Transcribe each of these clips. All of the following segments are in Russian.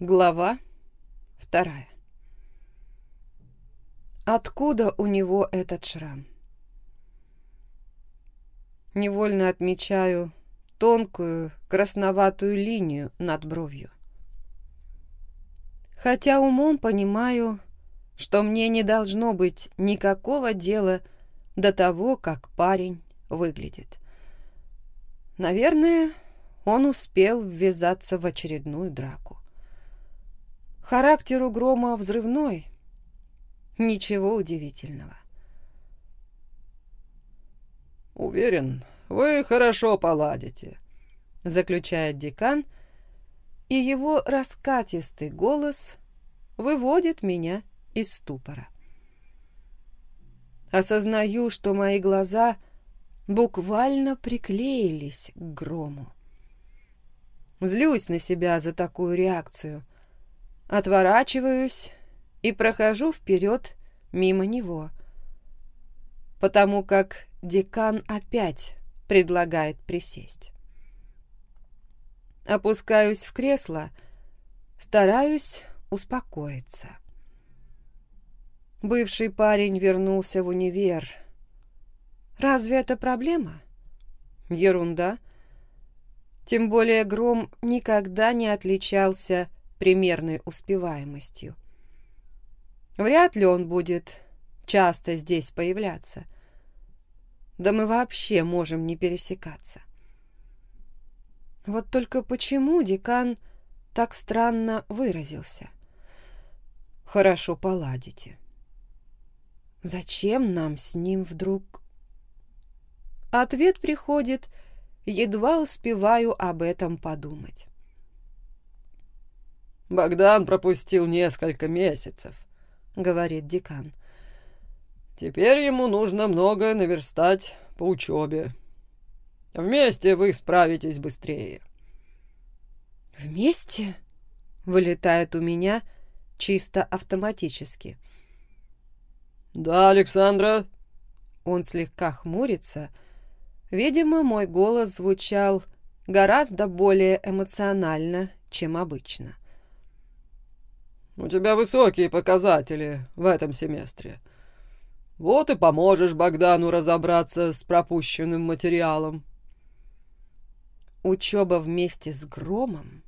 Глава вторая. Откуда у него этот шрам? Невольно отмечаю тонкую красноватую линию над бровью. Хотя умом понимаю, что мне не должно быть никакого дела до того, как парень выглядит. Наверное, он успел ввязаться в очередную драку. Характер у Грома взрывной. Ничего удивительного. «Уверен, вы хорошо поладите», — заключает декан, и его раскатистый голос выводит меня из ступора. Осознаю, что мои глаза буквально приклеились к грому. Злюсь на себя за такую реакцию. Отворачиваюсь и прохожу вперед мимо него, потому как декан опять предлагает присесть. Опускаюсь в кресло, стараюсь успокоиться. Бывший парень вернулся в универ. Разве это проблема? Ерунда. Тем более Гром никогда не отличался примерной успеваемостью. Вряд ли он будет часто здесь появляться. Да мы вообще можем не пересекаться. Вот только почему декан так странно выразился? Хорошо поладите. Зачем нам с ним вдруг... Ответ приходит, едва успеваю об этом подумать. «Богдан пропустил несколько месяцев», — говорит декан. «Теперь ему нужно многое наверстать по учебе. Вместе вы справитесь быстрее». «Вместе?» — вылетает у меня чисто автоматически. «Да, Александра?» Он слегка хмурится. Видимо, мой голос звучал гораздо более эмоционально, чем обычно. «У тебя высокие показатели в этом семестре. Вот и поможешь Богдану разобраться с пропущенным материалом». Учеба вместе с Громом,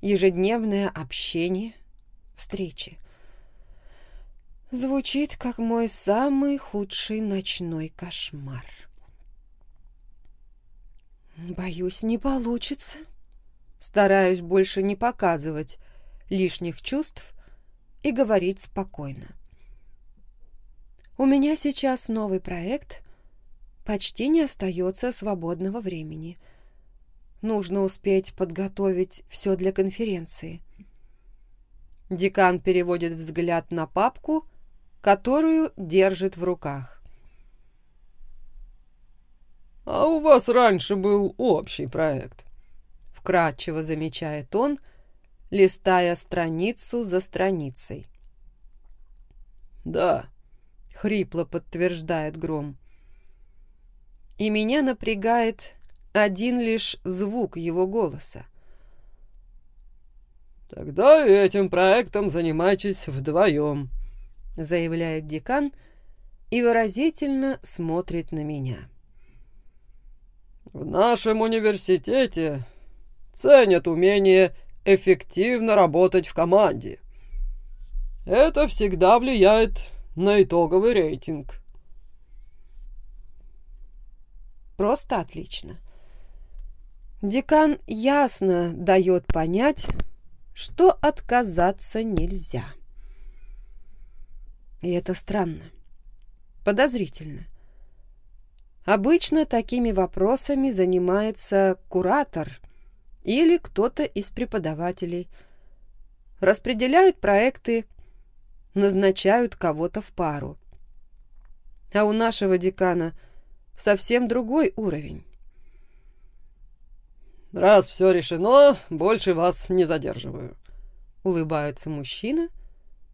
ежедневное общение, встречи. Звучит, как мой самый худший ночной кошмар. Боюсь, не получится. Стараюсь больше не показывать лишних чувств и говорить спокойно. У меня сейчас новый проект, почти не остается свободного времени. Нужно успеть подготовить все для конференции. Декан переводит взгляд на папку которую держит в руках. «А у вас раньше был общий проект», — вкратчиво замечает он, листая страницу за страницей. «Да», — хрипло подтверждает Гром. И меня напрягает один лишь звук его голоса. «Тогда этим проектом занимайтесь вдвоем», — заявляет декан и выразительно смотрит на меня. «В нашем университете ценят умение эффективно работать в команде. Это всегда влияет на итоговый рейтинг». Просто отлично. Декан ясно дает понять, что отказаться нельзя. И это странно. Подозрительно. Обычно такими вопросами занимается куратор или кто-то из преподавателей. Распределяют проекты, назначают кого-то в пару. А у нашего декана совсем другой уровень. «Раз все решено, больше вас не задерживаю», — улыбается мужчина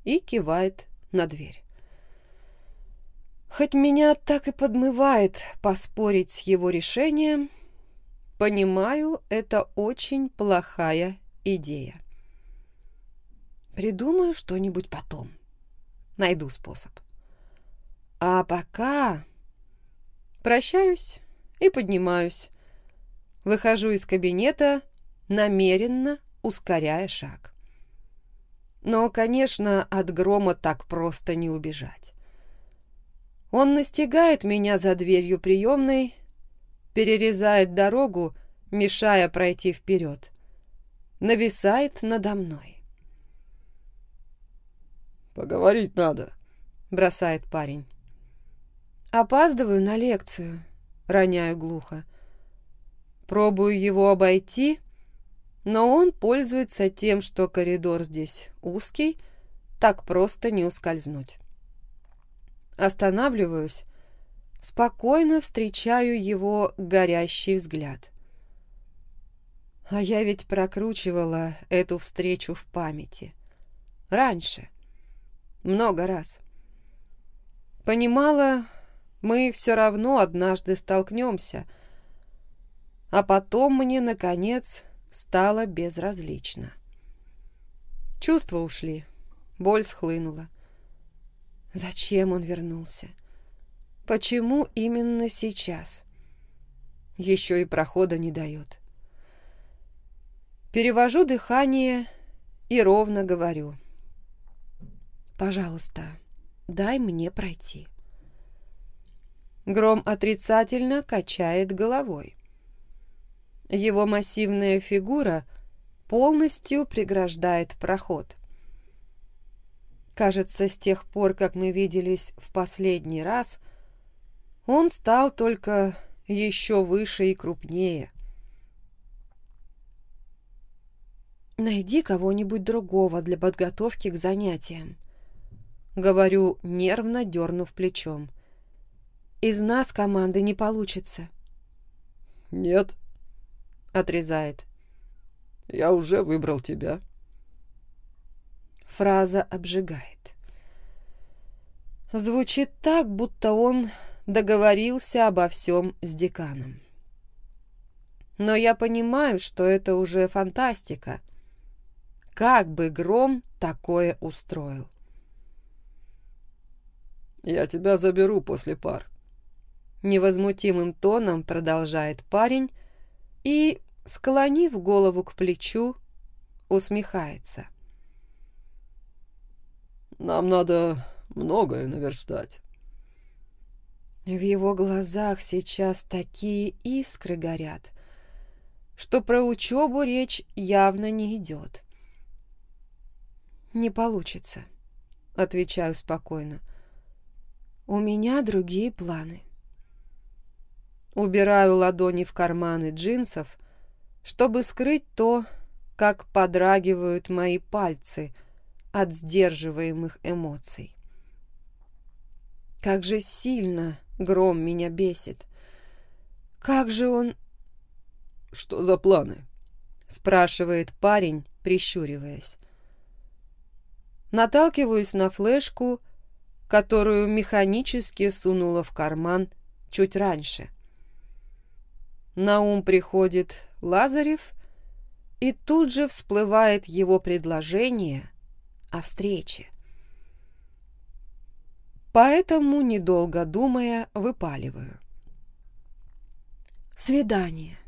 и кивает на дверь. Хоть меня так и подмывает поспорить с его решением, понимаю, это очень плохая идея. Придумаю что-нибудь потом. Найду способ. А пока прощаюсь и поднимаюсь. Выхожу из кабинета, намеренно ускоряя шаг. Но, конечно, от грома так просто не убежать. Он настигает меня за дверью приемной, перерезает дорогу, мешая пройти вперед. Нависает надо мной. «Поговорить надо», — бросает парень. «Опаздываю на лекцию», — роняю глухо. Пробую его обойти, но он пользуется тем, что коридор здесь узкий, так просто не ускользнуть. Останавливаюсь, спокойно встречаю его горящий взгляд. А я ведь прокручивала эту встречу в памяти. Раньше. Много раз. Понимала, мы все равно однажды столкнемся, а потом мне, наконец, стало безразлично. Чувства ушли, боль схлынула. Зачем он вернулся? Почему именно сейчас? Еще и прохода не дает. Перевожу дыхание и ровно говорю. «Пожалуйста, дай мне пройти». Гром отрицательно качает головой. Его массивная фигура полностью преграждает проход. Кажется, с тех пор, как мы виделись в последний раз, он стал только еще выше и крупнее. «Найди кого-нибудь другого для подготовки к занятиям», — говорю, нервно дернув плечом. «Из нас команды не получится». «Нет», — отрезает. «Я уже выбрал тебя». Фраза обжигает. Звучит так, будто он договорился обо всем с деканом. Но я понимаю, что это уже фантастика. Как бы Гром такое устроил? «Я тебя заберу после пар», — невозмутимым тоном продолжает парень, и, склонив голову к плечу, усмехается. «Нам надо многое наверстать». В его глазах сейчас такие искры горят, что про учебу речь явно не идет. «Не получится», — отвечаю спокойно. «У меня другие планы» убираю ладони в карманы джинсов, чтобы скрыть то, как подрагивают мои пальцы от сдерживаемых эмоций. Как же сильно гром меня бесит. Как же он... «Что за планы?» — спрашивает парень, прищуриваясь. Наталкиваюсь на флешку, которую механически сунула в карман чуть раньше — на ум приходит Лазарев, и тут же всплывает его предложение о встрече. Поэтому, недолго думая, выпаливаю. Свидание.